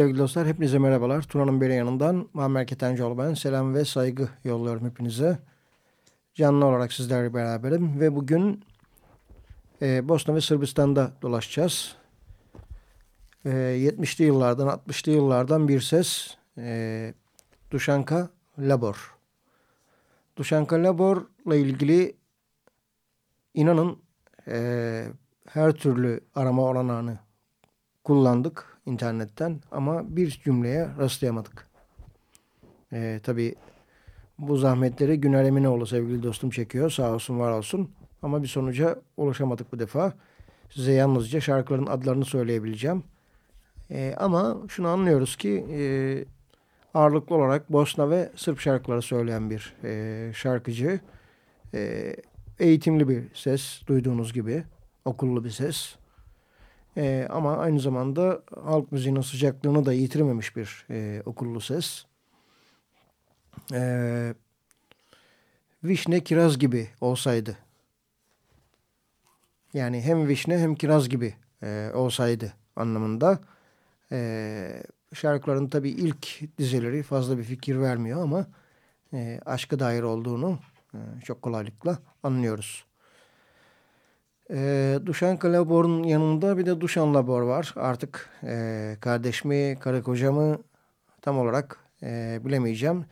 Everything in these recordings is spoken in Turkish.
Sevgili dostlar hepinize merhabalar. Tuna'nın beri yanından Muammer Ketencoğlu ben. Selam ve saygı yolluyorum hepinize. Canlı olarak sizlerle beraberim ve bugün e, Bosna ve Sırbistan'da dolaşacağız. E, 70'li yıllardan 60'lı yıllardan bir ses e, Duşanka Labor. Duşanka Labor'la ilgili inanın e, her türlü arama olanağını kullandık internetten ama bir cümleye rastlayamadık. Ee, tabii bu zahmetleri Güner Eminoğlu sevgili dostum çekiyor. Sağ olsun var olsun. Ama bir sonuca ulaşamadık bu defa. Size yalnızca şarkıların adlarını söyleyebileceğim. Ee, ama şunu anlıyoruz ki e, ağırlıklı olarak Bosna ve Sırp şarkıları söyleyen bir e, şarkıcı. E, eğitimli bir ses duyduğunuz gibi. Okullu bir ses. E, ama aynı zamanda halk müziğinin sıcaklığını da yitirmemiş bir e, okullu ses. E, vişne kiraz gibi olsaydı. Yani hem vişne hem kiraz gibi e, olsaydı anlamında. E, şarkıların tabii ilk dizeleri fazla bir fikir vermiyor ama e, aşka dair olduğunu e, çok kolaylıkla anlıyoruz. E, Duşan Kalabor'un yanında bir de Duşan Labor var. Artık e, kardeş mi, karı koca mı tam olarak e, bilemeyeceğim.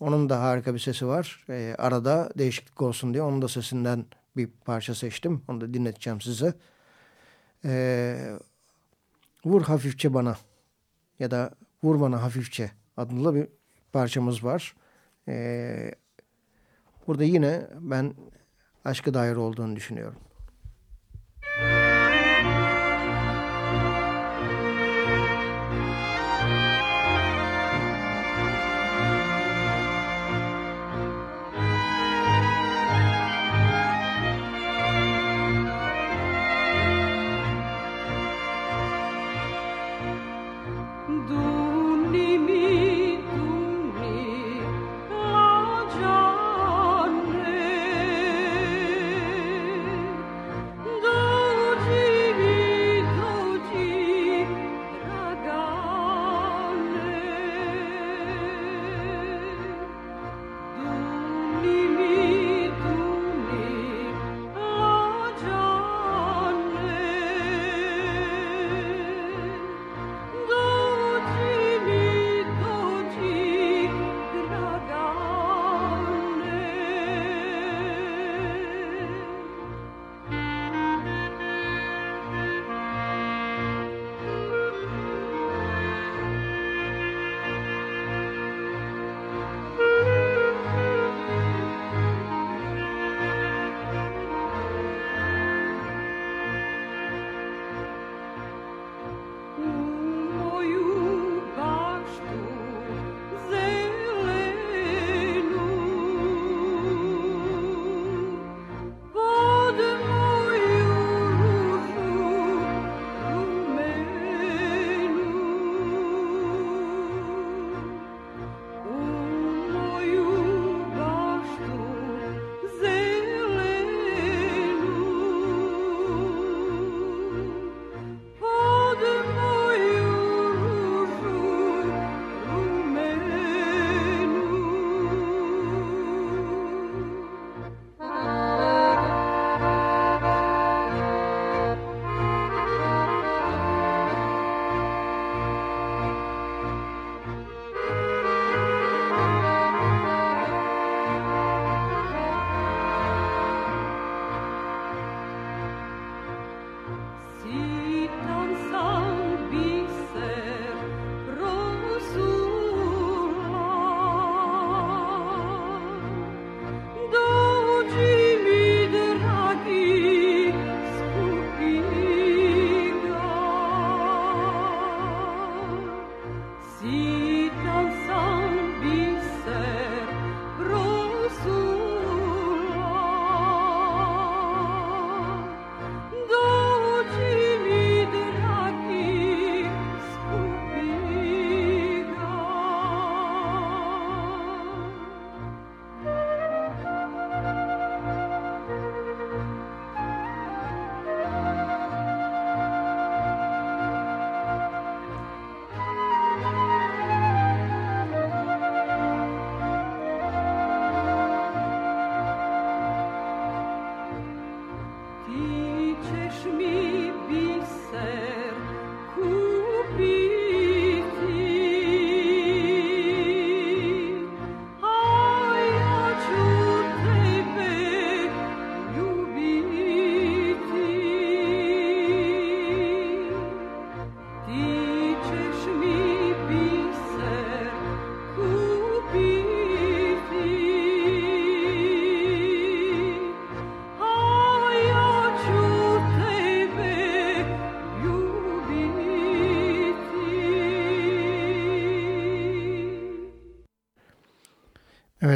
Onun da harika bir sesi var. E, arada değişiklik olsun diye onun da sesinden bir parça seçtim. Onu da dinleteceğim size. E, Vur hafifçe bana ya da Vur bana hafifçe adlı bir parçamız var. E, burada yine ben aşkı dair olduğunu düşünüyorum.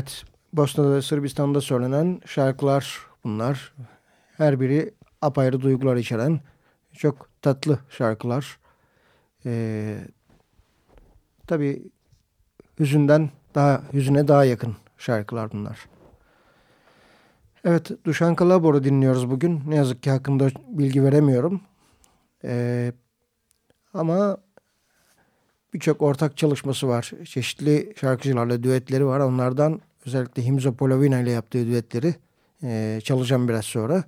Evet, Bosna'da ve Sırbistan'da söylenen şarkılar bunlar. Her biri apayrı duygular içeren çok tatlı şarkılar. Ee, tabii hüzünden daha hüzüne daha yakın şarkılar bunlar. Evet, Duşan Kalabor'u dinliyoruz bugün. Ne yazık ki hakkında bilgi veremiyorum. Ee, ama birçok ortak çalışması var. Çeşitli şarkıcılarla düetleri var. Onlardan özellikle Himzo Polovina ile yaptığı düetleri e, çalacağım biraz sonra.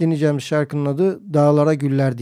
Dinleyeceğimiz şarkının adı Dağlara Güller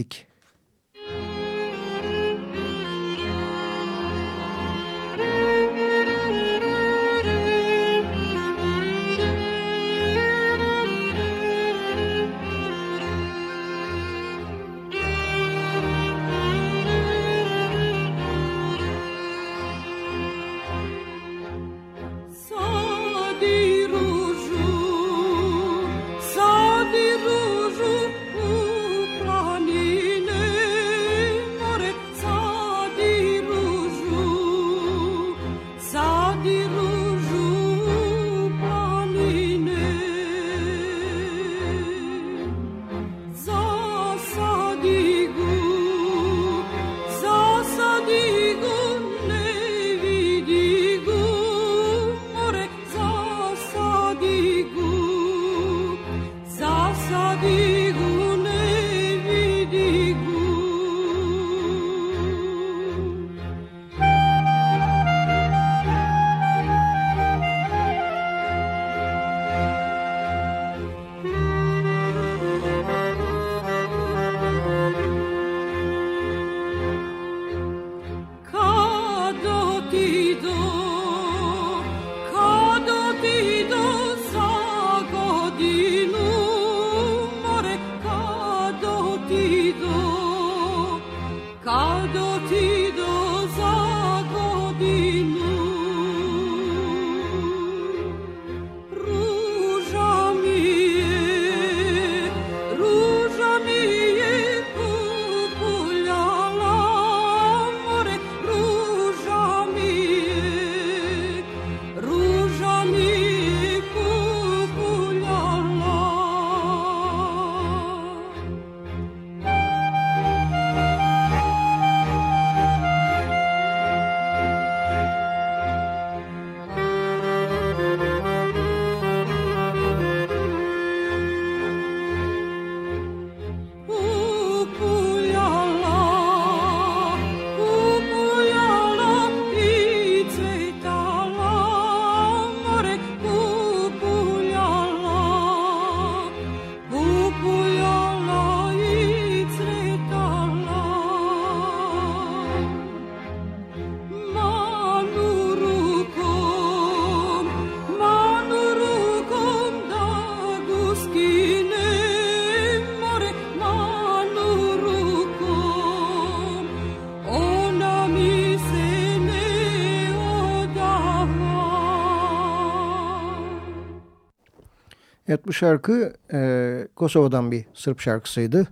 şarkı e, Kosova'dan bir Sırp şarkısıydı.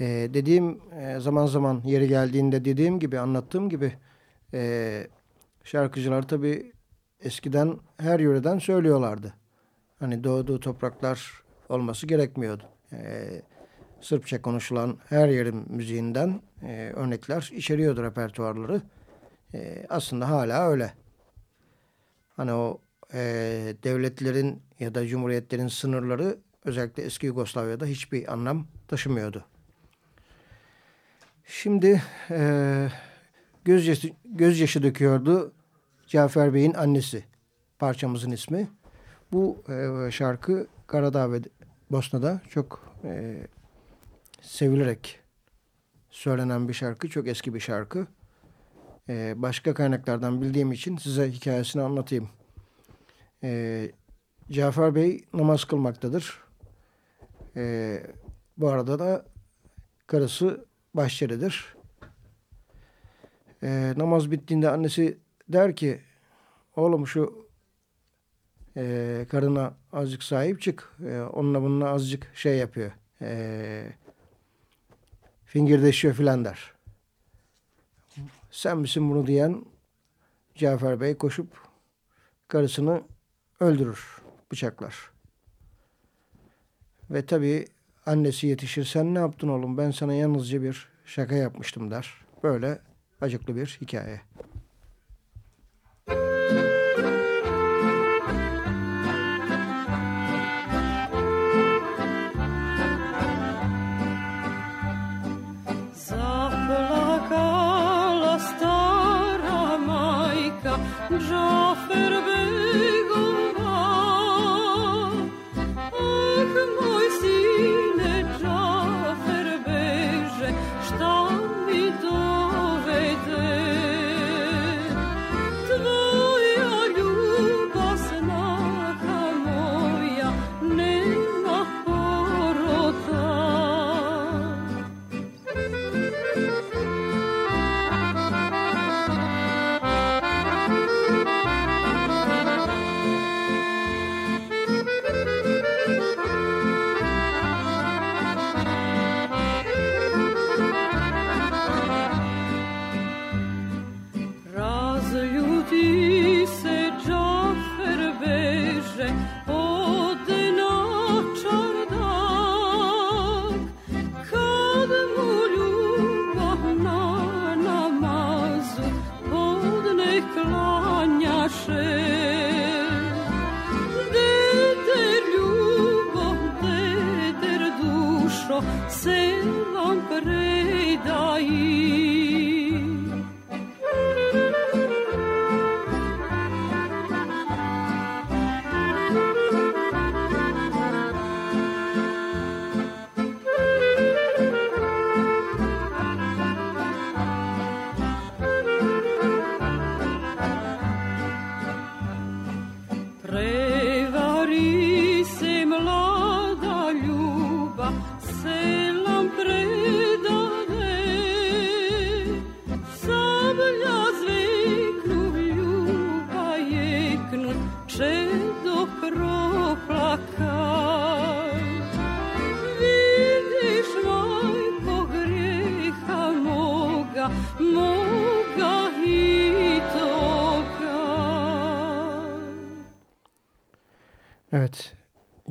E, dediğim e, zaman zaman yeri geldiğinde dediğim gibi anlattığım gibi e, şarkıcılar tabi eskiden her yöreden söylüyorlardı. Hani doğduğu topraklar olması gerekmiyordu. E, Sırpça konuşulan her yerin müziğinden e, örnekler içeriyordu repertuarları. E, aslında hala öyle. Hani o e, devletlerin ya da cumhuriyetlerin sınırları özellikle eski Yugoslavya'da hiçbir anlam taşımıyordu. Şimdi e, gözyaşı, gözyaşı döküyordu Cafer Bey'in annesi parçamızın ismi. Bu e, şarkı Karadağ ve Bosna'da çok e, sevilerek söylenen bir şarkı. Çok eski bir şarkı. E, başka kaynaklardan bildiğim için size hikayesini anlatayım. E, Cafer Bey namaz kılmaktadır. E, bu arada da karısı Bahçeli'dir. E, namaz bittiğinde annesi der ki oğlum şu e, karına azıcık sahip çık. E, onunla bununla azıcık şey yapıyor. E, fingirdeşiyor filan der. Sen misin bunu diyen Cafer Bey koşup karısını öldürür, bıçaklar. Ve tabii annesi yetişir. Sen ne yaptın oğlum? Ben sana yalnızca bir şaka yapmıştım der. Böyle acıklı bir hikaye. Evet,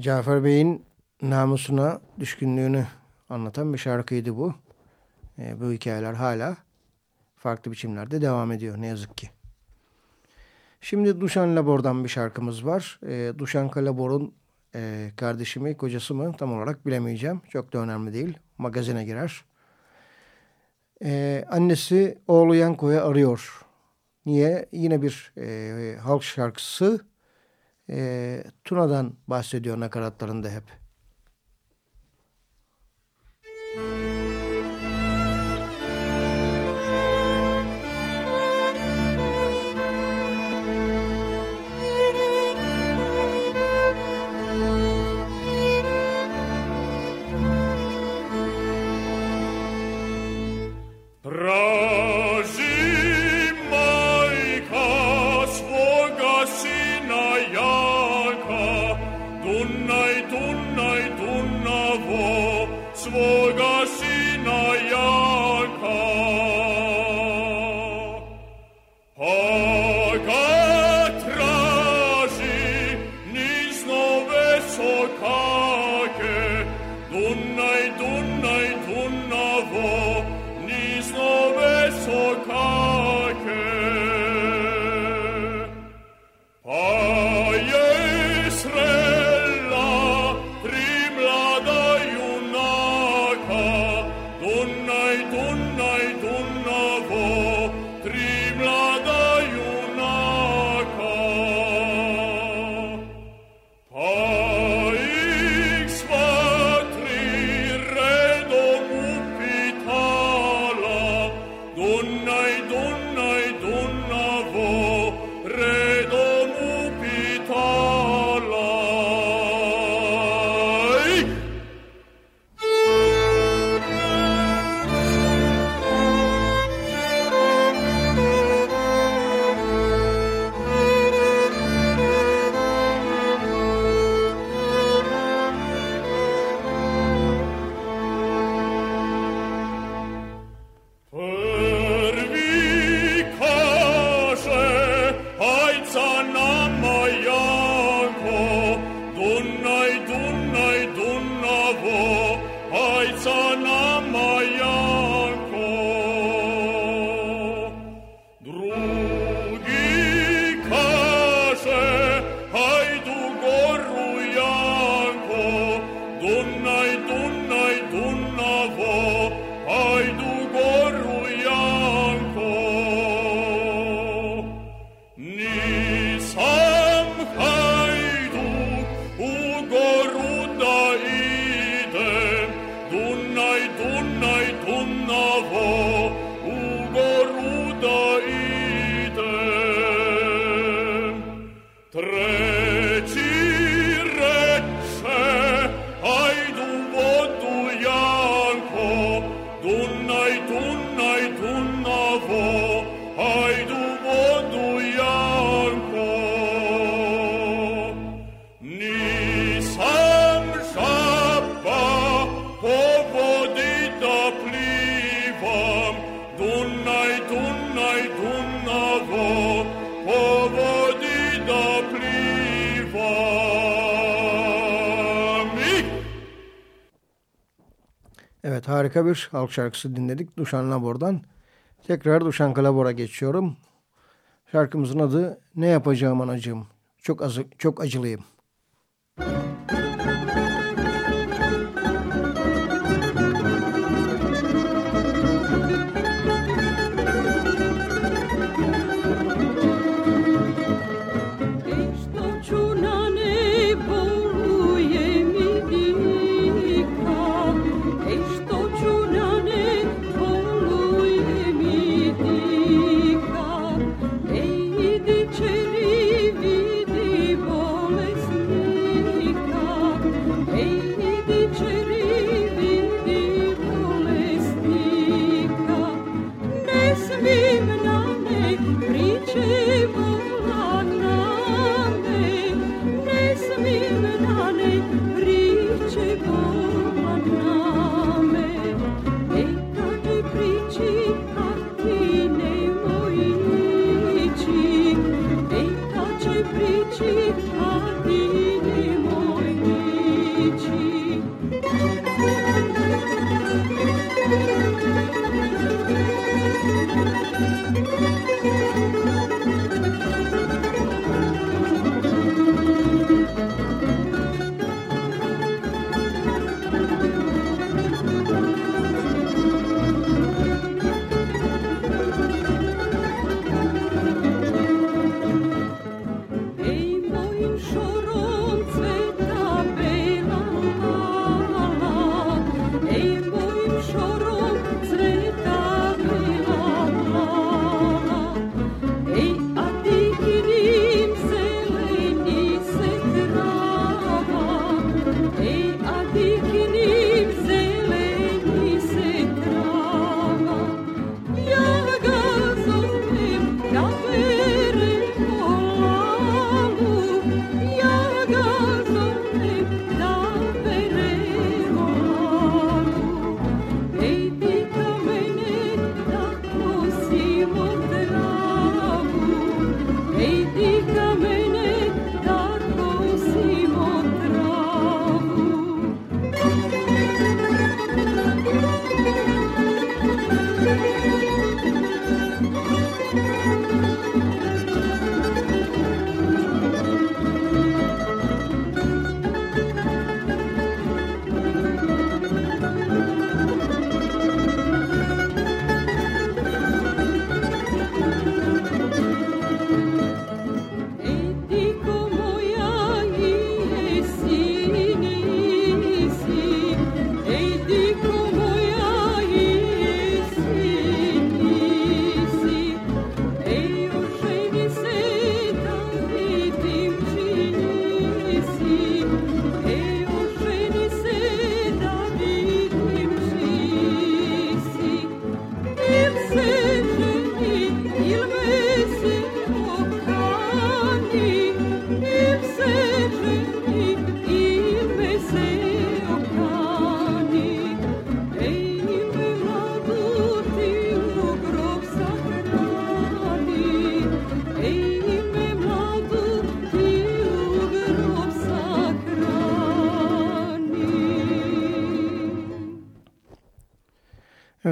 Cafer Bey'in namusuna düşkünlüğünü anlatan bir şarkıydı bu. E, bu hikayeler hala farklı biçimlerde devam ediyor ne yazık ki. Şimdi Duşan Labor'dan bir şarkımız var. E, Duşan Labor'un e, kardeşi mi, kocası mı tam olarak bilemeyeceğim. Çok da önemli değil. Magazine girer. E, annesi oğlu Yanko'yu arıyor. Niye? Yine bir e, halk şarkısı e, Tuna'dan bahsediyor nakaratlarında hep. Pro harika bir halk şarkısı dinledik Duşan Labor'dan. Tekrar Duşan Kalabor'a geçiyorum. Şarkımızın adı Ne Yapacağım Anacığım. Çok, azı, çok acılıyım.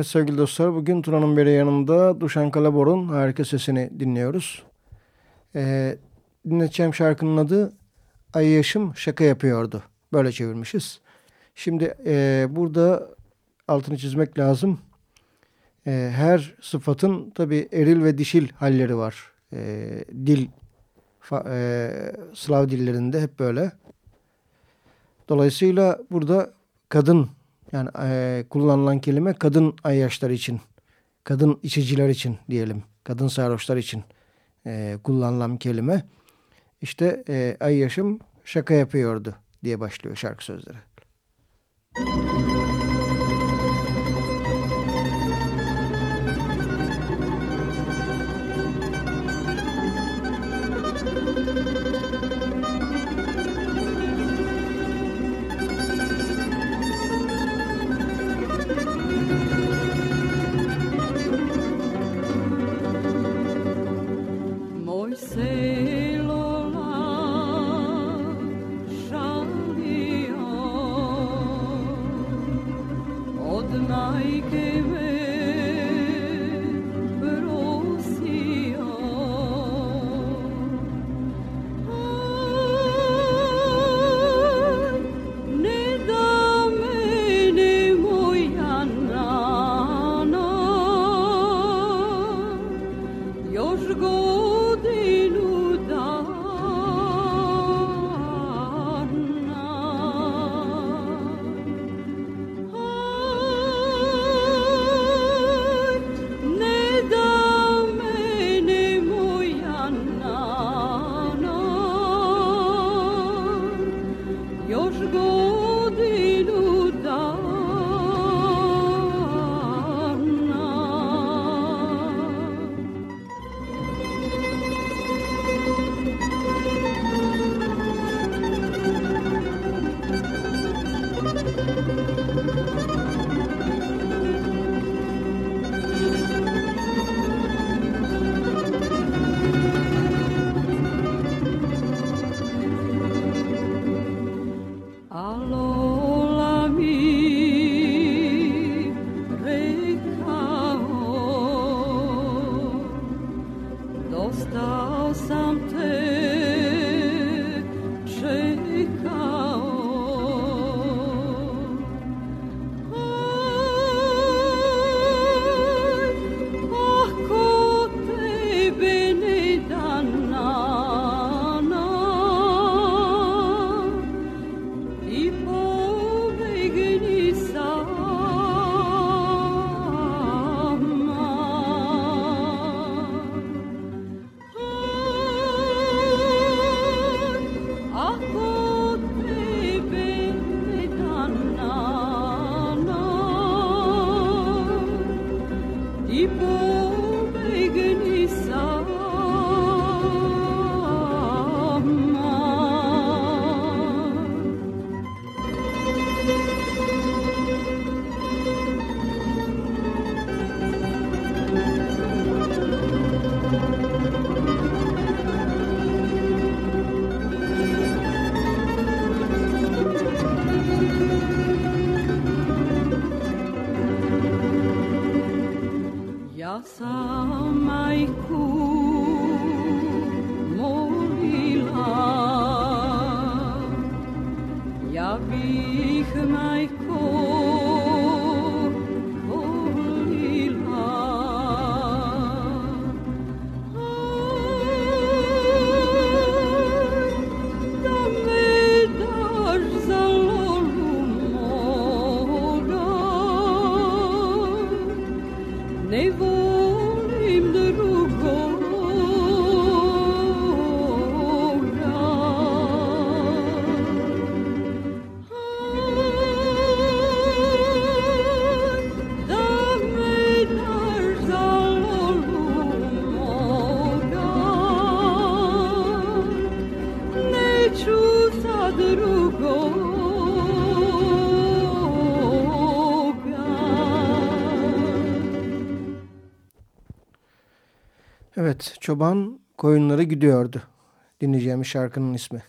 Evet sevgili dostlar bugün Tuna'nın beri yanında Duşan Kalabor'un harika sesini dinliyoruz. Ee, dinleteceğim şarkının adı Ay Yaşım Şaka Yapıyordu. Böyle çevirmişiz. Şimdi e, burada altını çizmek lazım. E, her sıfatın tabi eril ve dişil halleri var. E, dil, fa, e, Slav dillerinde hep böyle. Dolayısıyla burada kadın yani e, kullanılan kelime kadın ayyaşları için, kadın içiciler için diyelim, kadın sarhoşlar için e, kullanılan kelime. İşte e, ayyaşım şaka yapıyordu diye başlıyor şarkı sözleri. Müzik Evet, çoban koyunları gidiyordu. Dinleyeceğimiz şarkının ismi.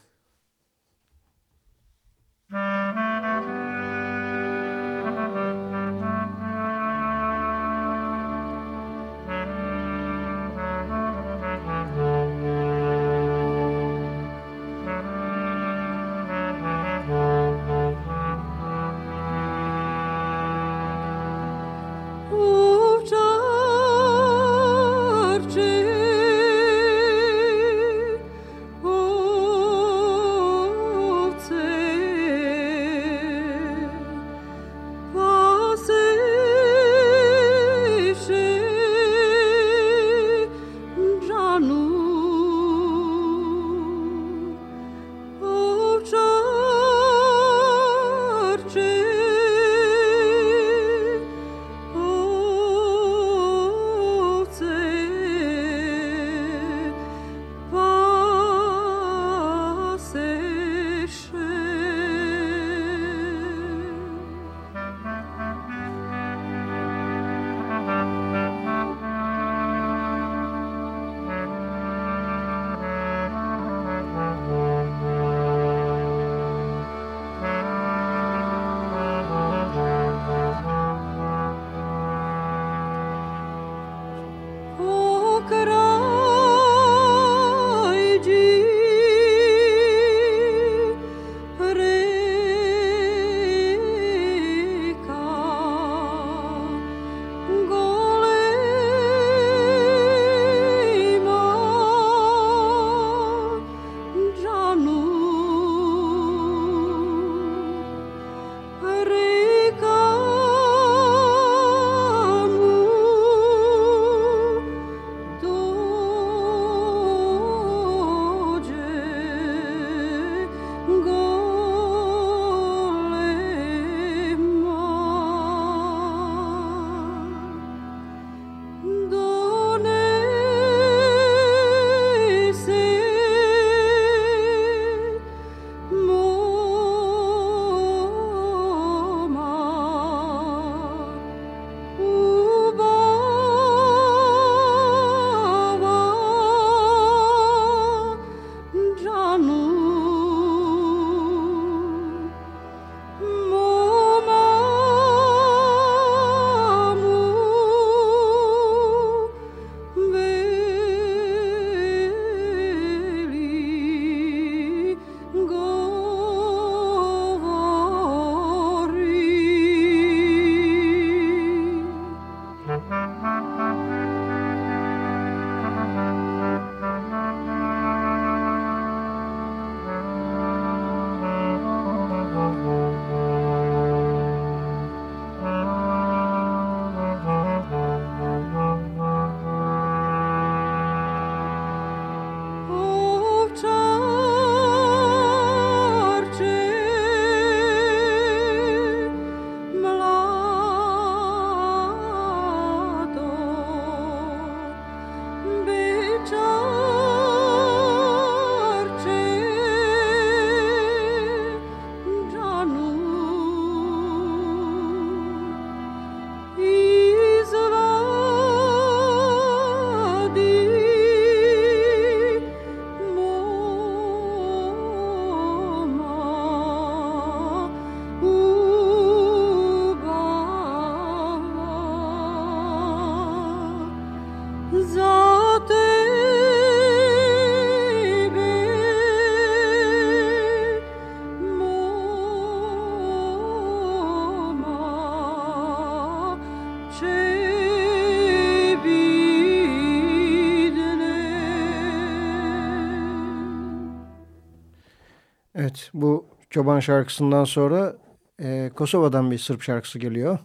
Çoban şarkısından sonra e, Kosova'dan bir Sırp şarkısı geliyor.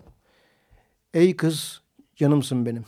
Ey kız canımsın benim.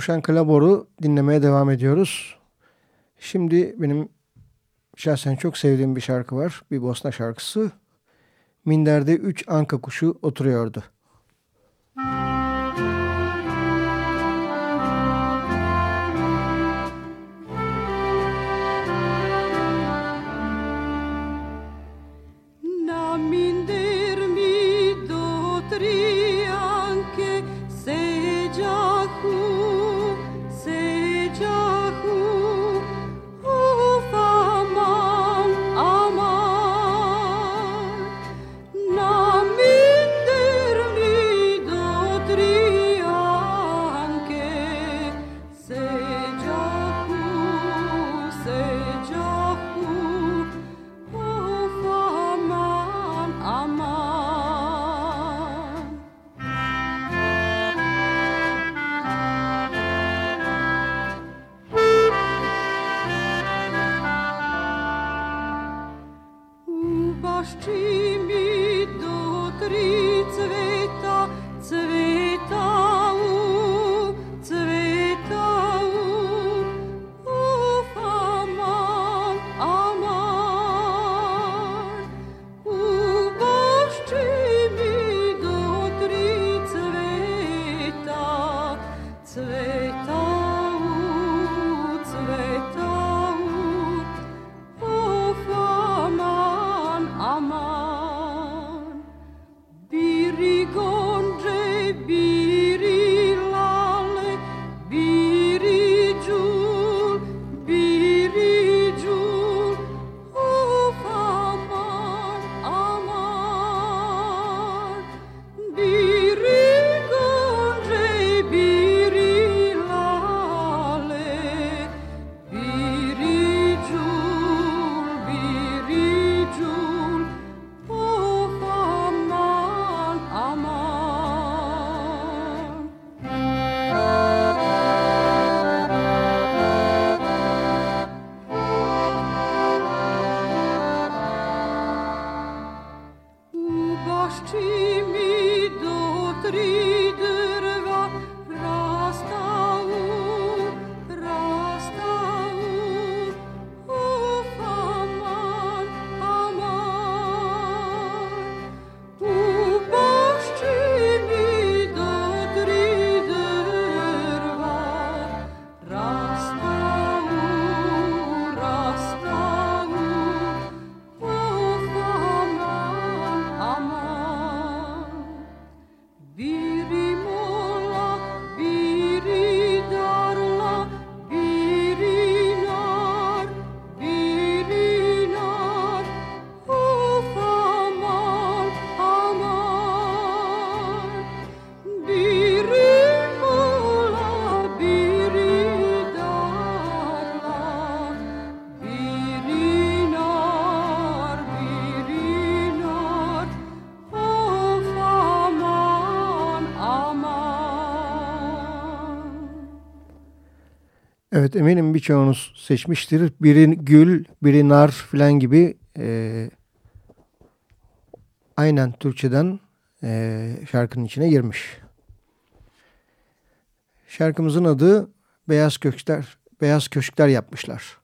Duşan Kalabor'u dinlemeye devam ediyoruz. Şimdi benim şahsen çok sevdiğim bir şarkı var. Bir Bosna şarkısı. Minderde üç anka kuşu oturuyordu. Evet eminim birçoğunuz seçmiştir. Biri gül, biri nar filan gibi e, aynen Türkçeden e, şarkının içine girmiş. Şarkımızın adı Beyaz Köşkler, Beyaz Köşkler yapmışlar.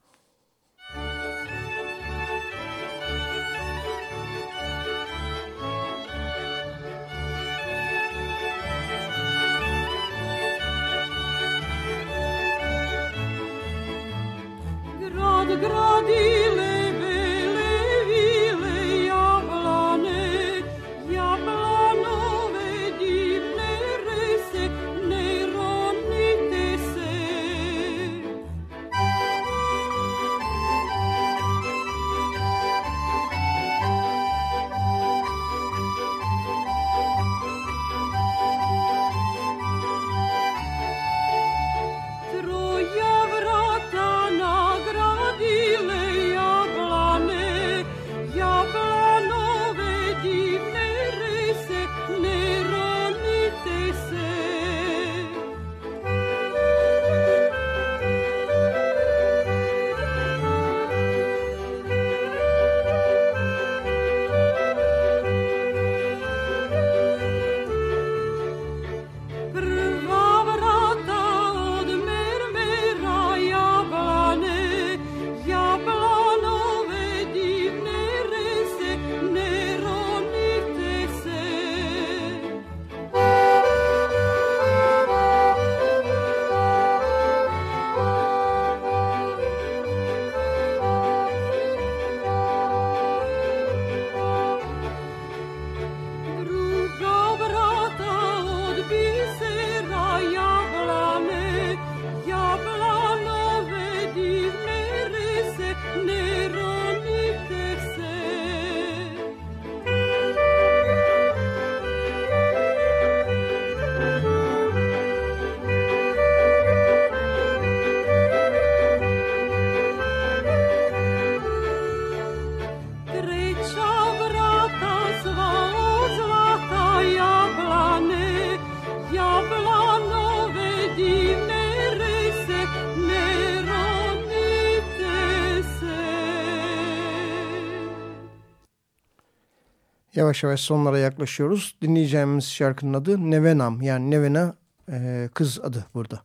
Yavaş yavaş sonlara yaklaşıyoruz. Dinleyeceğimiz şarkının adı Nevenam yani Nevena e, kız adı burada.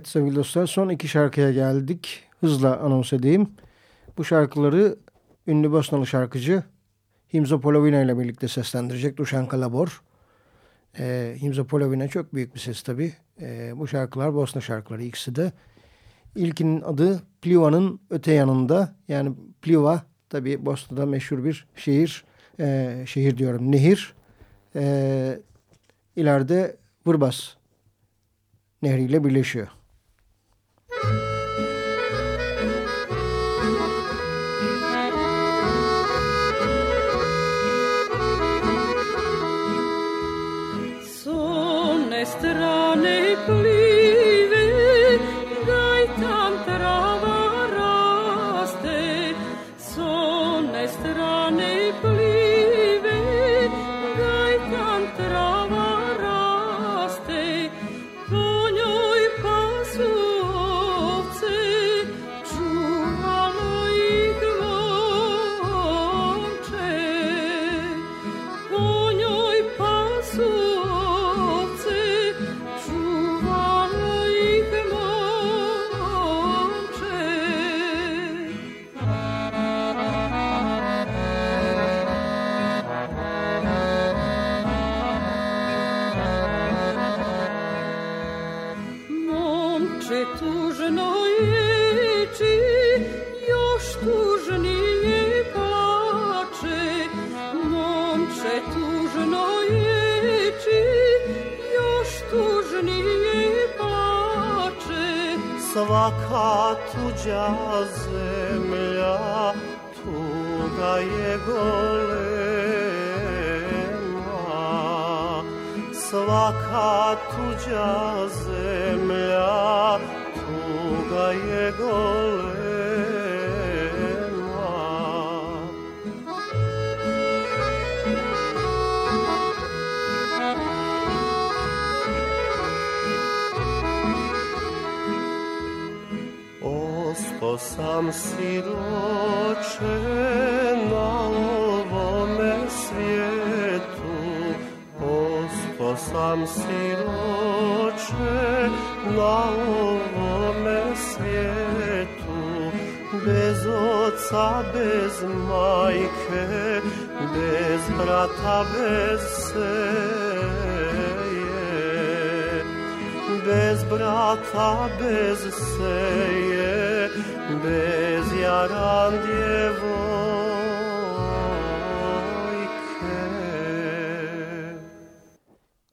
Evet sevgili dostlar son iki şarkıya geldik. Hızla anons edeyim. Bu şarkıları ünlü Bosnalı şarkıcı Himzo Polovina ile birlikte seslendirecek Duşan Kalabor. Ee, Himzo Polovina çok büyük bir ses tabi. Ee, bu şarkılar Bosna şarkıları ikisi de. İlkinin adı Pliva'nın öte yanında. Yani Pliva tabi Bosna'da meşhur bir şehir. Ee, şehir diyorum nehir. Ee, ileride Vırbas nehriyle birleşiyor.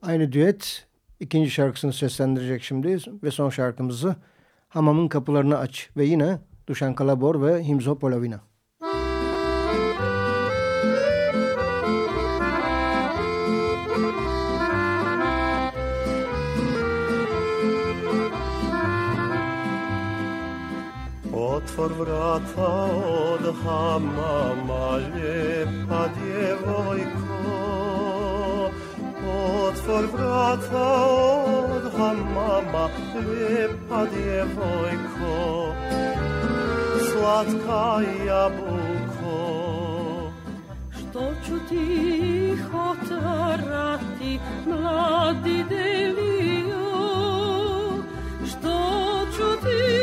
Aynı düet ikinci şarkısını seslendirecek şimdi ve son şarkımızı Hamamın Kapılarını Aç ve yine Duşan Kalabor ve Himzo Polovina. Otvor vrata od hamama, lijepa djevojko. עוד פולברטה, עוד חממה, לפד יבויקו, сладка jabułko. Što ću ti hotarati, mladi delio, što ću ti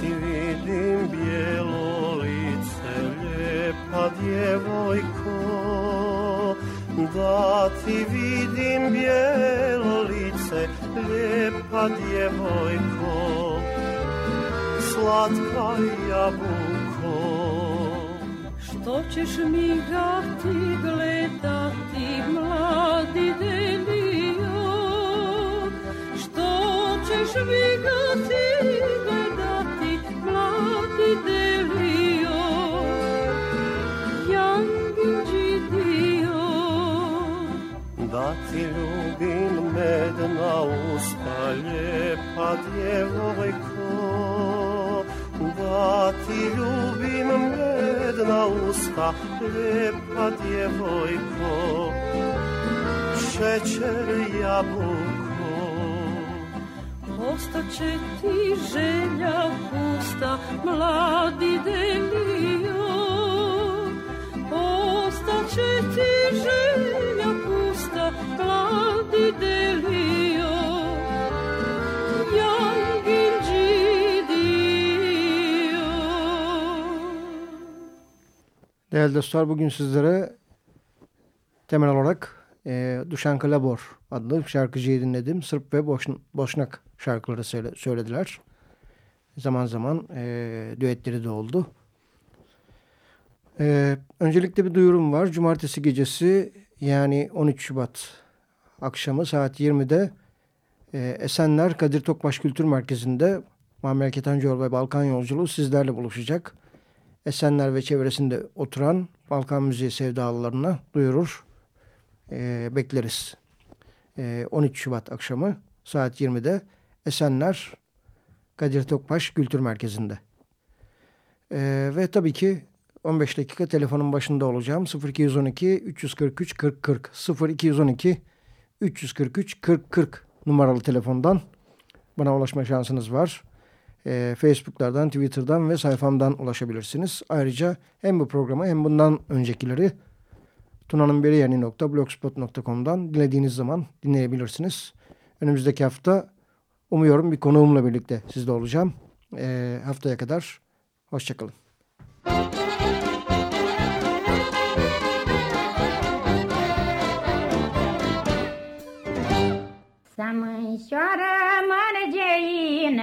ti vidim bijelo lice, lijepa djevojko. Da ti vidim bijelo lice, lijepa djevojko. Slatka jabuko. Što ćeš mi gati gledati, mladi delio? Što ćeš mi gati Da ti ljubim medna usta, lijepa djevojko. Da ti ljubim medna usta, lijepa djevojko. Šećer jabuko. Ostaće ti želja pusta, mladi delio. Ostaće ti želja Değerli dostlar bugün sizlere temel olarak e, Duşan Kalabor adlı şarkıcıyı dinledim. Sırp ve Boşn Boşnak şarkıları söyle söylediler. Zaman zaman e, düetleri de oldu. E, öncelikle bir duyurum var. Cumartesi gecesi yani 13 Şubat akşamı saat 20'de e, Esenler Kadir Tokbaş Kültür Merkezi'nde Muammer Ketencoğlu ve Balkan Yolculuğu sizlerle buluşacak. Esenler ve çevresinde oturan Balkan müziği sevdalılarına duyurur. E, bekleriz. E, 13 Şubat akşamı saat 20'de Esenler Kadir Tokbaş Kültür Merkezi'nde. E, ve tabii ki 15 dakika telefonun başında olacağım. 0212 343 40 40 0212 343 40 40 numaralı telefondan bana ulaşma şansınız var. E, Facebook'lardan, Twitter'dan ve sayfamdan ulaşabilirsiniz. Ayrıca hem bu programa hem bundan öncekileri tunanınberiyani.blogspot.com'dan dilediğiniz zaman dinleyebilirsiniz. Önümüzdeki hafta umuyorum bir konuğumla birlikte sizde olacağım. E, haftaya kadar hoşçakalın.